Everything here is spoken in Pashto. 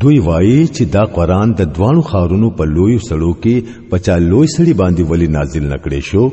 دوی وایي چې دا قران د دوانو خارونو په لوی سړو کې پچا لوی سړي باندې ولی نازل نکړې شو